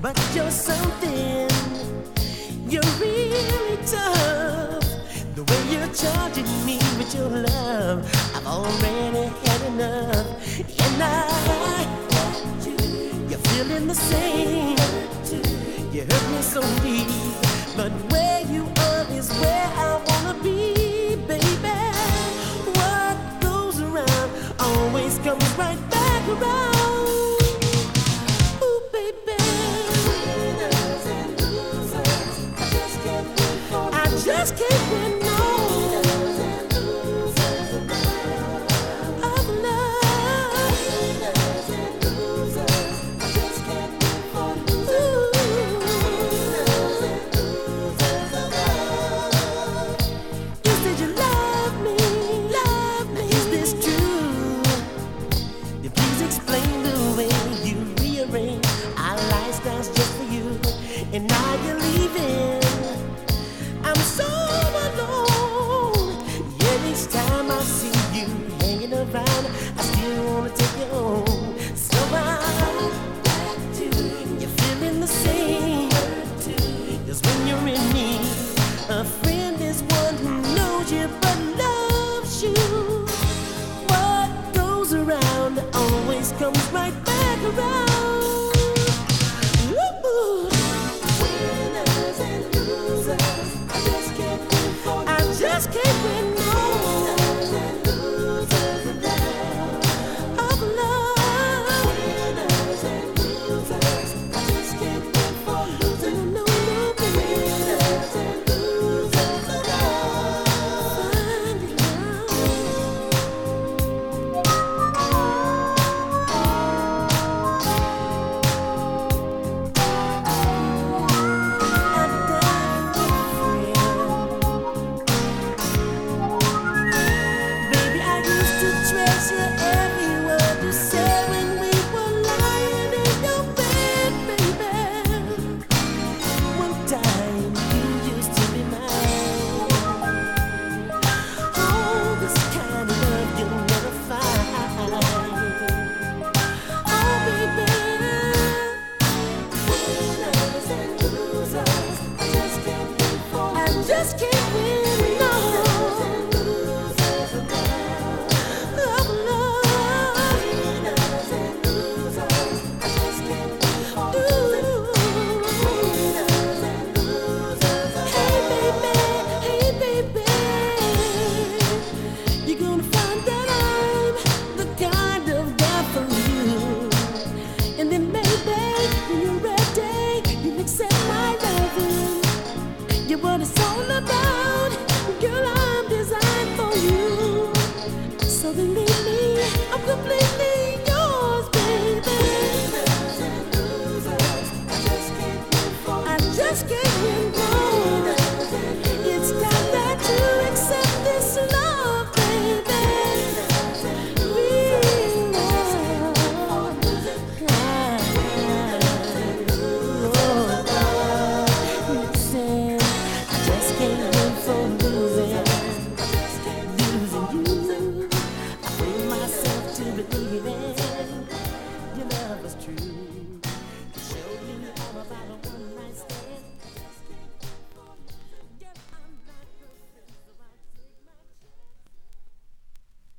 but you're something. You're really tough. The way you're charging me with your love, I've already had enough. And I, you're feeling the same. You hurt me so deep, but. keep